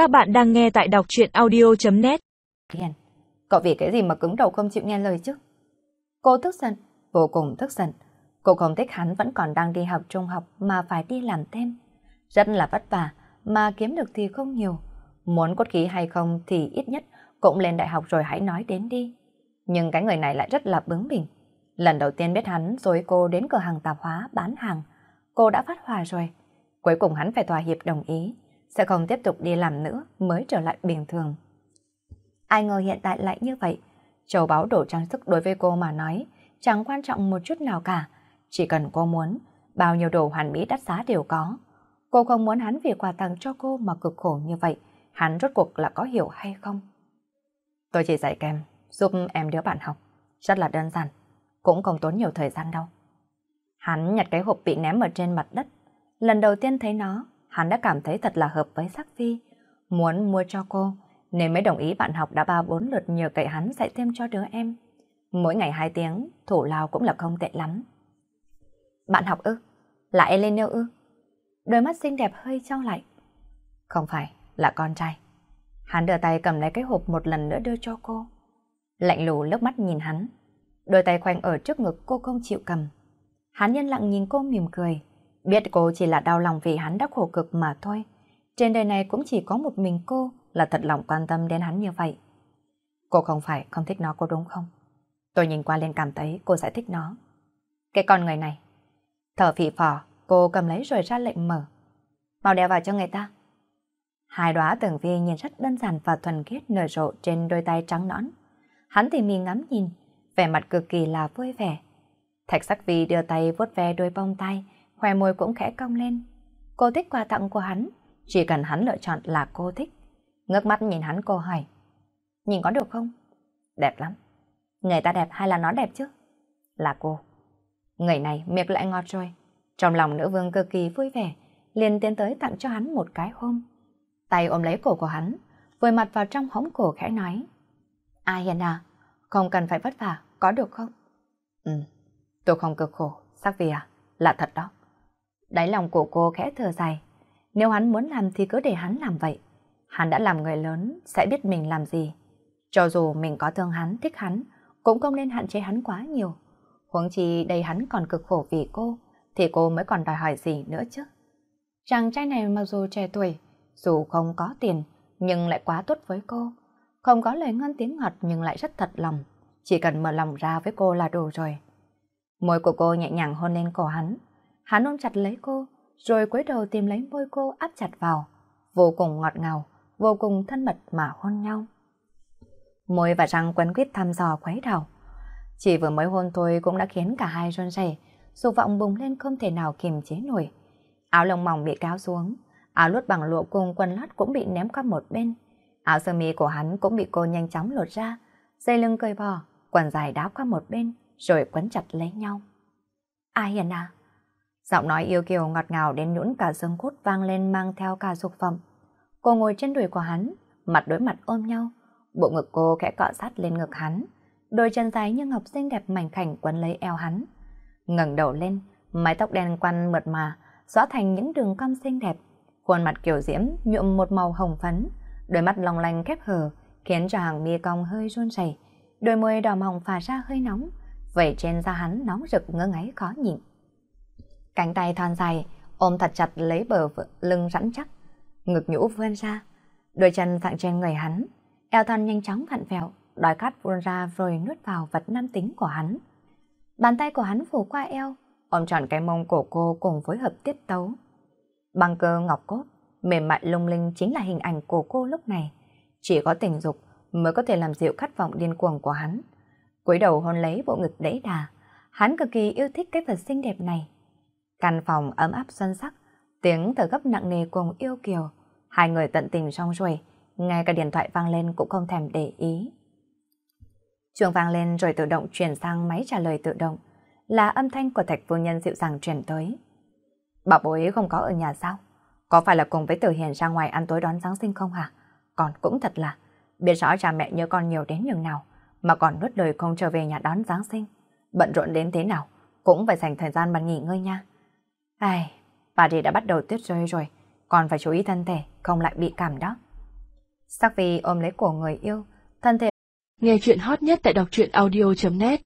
Các bạn đang nghe tại đọc chuyện audio.net Hiền, cậu vì cái gì mà cứng đầu không chịu nghe lời chứ? Cô tức giận, vô cùng tức giận. Cô không thích hắn vẫn còn đang đi học trung học mà phải đi làm thêm. Rất là vất vả, mà kiếm được thì không nhiều. Muốn cốt khí hay không thì ít nhất cũng lên đại học rồi hãy nói đến đi. Nhưng cái người này lại rất là bướng bỉnh. Lần đầu tiên biết hắn rồi cô đến cửa hàng tạp hóa bán hàng. Cô đã phát hòa rồi. Cuối cùng hắn phải thỏa hiệp đồng ý, sẽ không tiếp tục đi làm nữa mới trở lại bình thường. Ai ngờ hiện tại lại như vậy. Châu báu đổ trang sức đối với cô mà nói, chẳng quan trọng một chút nào cả. Chỉ cần cô muốn, bao nhiêu đồ hoàn mỹ đắt giá đều có. Cô không muốn hắn vì quà tặng cho cô mà cực khổ như vậy. Hắn rốt cuộc là có hiểu hay không? Tôi chỉ dạy kèm, giúp em đứa bạn học. Rất là đơn giản, cũng không tốn nhiều thời gian đâu. Hắn nhặt cái hộp bị ném ở trên mặt đất. Lần đầu tiên thấy nó, hắn đã cảm thấy thật là hợp với sắc phi. Muốn mua cho cô, nên mới đồng ý bạn học đã ba bốn lượt nhờ cậy hắn dạy thêm cho đứa em. Mỗi ngày hai tiếng, thủ lao cũng là không tệ lắm. Bạn học ư? Là Elena ư? Đôi mắt xinh đẹp hơi trao lại. Không phải, là con trai. Hắn đưa tay cầm lấy cái hộp một lần nữa đưa cho cô. Lạnh lù lướt mắt nhìn hắn. Đôi tay khoanh ở trước ngực cô không chịu cầm. Hắn nhân lặng nhìn cô mỉm cười. Biết cô chỉ là đau lòng vì hắn đã khổ cực mà thôi. Trên đời này cũng chỉ có một mình cô là thật lòng quan tâm đến hắn như vậy. Cô không phải không thích nó cô đúng không? Tôi nhìn qua lên cảm thấy cô sẽ thích nó. Cái con người này. Thở phì phò, cô cầm lấy rồi ra lệnh mở. Mau đeo vào cho người ta. Hai đóa tường vi nhìn rất đơn giản và thuần khiết nở rộ trên đôi tay trắng nõn. Hắn thì mì ngắm nhìn, vẻ mặt cực kỳ là vui vẻ. Thạch sắc vi đưa tay vuốt ve đôi bông tay, khoe môi cũng khẽ cong lên. Cô thích quà tặng của hắn, chỉ cần hắn lựa chọn là cô thích. Ngước mắt nhìn hắn cô hỏi. Nhìn có được không? Đẹp lắm. Người ta đẹp hay là nó đẹp chứ? Là cô. Người này miệng lại ngọt rồi. Trong lòng nữ vương cực kỳ vui vẻ, liền tiến tới tặng cho hắn một cái hôn. Tay ôm lấy cổ của hắn, vùi mặt vào trong hõm cổ khẽ nói. A Hiền à, không cần phải vất vả, có được không? Ừ, tôi không cực khổ, sắc vì à, là thật đó. Đáy lòng của cô khẽ thở dài. Nếu hắn muốn làm thì cứ để hắn làm vậy. Hắn đã làm người lớn, sẽ biết mình làm gì. Cho dù mình có thương hắn, thích hắn, cũng không nên hạn chế hắn quá nhiều. Huống chi đây hắn còn cực khổ vì cô, thì cô mới còn đòi hỏi gì nữa chứ. Chàng trai này mặc dù trẻ tuổi, dù không có tiền, nhưng lại quá tốt với cô. Không có lời ngon tiếng ngọt nhưng lại rất thật lòng. Chỉ cần mở lòng ra với cô là đủ rồi. Môi của cô nhẹ nhàng hôn lên cổ hắn. Hắn ôm chặt lấy cô, rồi cúi đầu tìm lấy môi cô áp chặt vào. Vô cùng ngọt ngào, vô cùng thân mật mà hôn nhau. Môi và răng quấn quýt thăm dò khuấy đầu. Chỉ vừa mới hôn thôi cũng đã khiến cả hai run rẩy, dục vọng bùng lên không thể nào kiềm chế nổi. Áo lông mỏng bị kéo xuống, áo lút bằng lụa cùng quần lót cũng bị ném qua một bên. Áo sơ mi của hắn cũng bị cô nhanh chóng lột ra, dây lưng cởi bỏ, quần dài đá qua một bên, rồi quấn chặt lấy nhau. A Hiền à? Giọng nói yêu kiều ngọt ngào đến nhũn cả xương cốt vang lên mang theo cả dục phẩm. Cô ngồi trên đùi của hắn, mặt đối mặt ôm nhau, bộ ngực cô khẽ cọ sát lên ngực hắn, đôi chân dài như ngọc xinh đẹp mảnh khảnh quấn lấy eo hắn. ngẩng đầu lên, mái tóc đen quăn mượt mà, xóa thành những đường cong xinh đẹp, khuôn mặt kiểu diễm nhuộm một màu hồng phấn, đôi mắt long lanh khép hờ, khiến cho hàng mi cong hơi run rẩy, đôi môi đỏ mỏng phà ra hơi nóng, vẩy trên da hắn nóng rực ngơ ngáy khó nhịn. Cánh tay thon dài, ôm thật chặt lấy bờ lưng rắn chắc, ngực nhũ vươn ra, đôi chân dạng trên người hắn, eo thon nhanh chóng vặn vẹo, đói khát vươn ra rồi nuốt vào vật nam tính của hắn. Bàn tay của hắn phủ qua eo, ôm trọn cái mông cổ cô cùng phối hợp tiết tấu. Băng cơ ngọc cốt, mềm mại lung linh chính là hình ảnh của cô lúc này. Chỉ có tình dục mới có thể làm dịu khát vọng điên cuồng của hắn. cúi đầu hôn lấy bộ ngực đẫy đà, hắn cực kỳ yêu thích cái vật xinh đẹp này. Căn phòng ấm áp xuân sắc, tiếng thở gấp nặng nề cùng yêu kiều. Hai người tận tình xong rồi, ngay cả điện thoại vang lên cũng không thèm để ý. Chuông vang lên rồi tự động chuyển sang máy trả lời tự động, là âm thanh của thạch phu nhân dịu dàng truyền tới. Bảo bối không có ở nhà sao? Có phải là cùng với Tử Hiền ra ngoài ăn tối đón Giáng sinh không hả? Còn cũng thật là, biết rõ cha mẹ nhớ con nhiều đến nhường nào, mà còn nuốt lời không trở về nhà đón Giáng sinh. Bận rộn đến thế nào, cũng phải dành thời gian mà nghỉ ngơi nha. Ai, bà thì đã bắt đầu tuyết rơi rồi, còn phải chú ý thân thể, không lại bị cảm đó. Sắc vì ôm lấy cổ người yêu, thân thể. Nghe chuyện hot nhất tại đọc truyện audio.net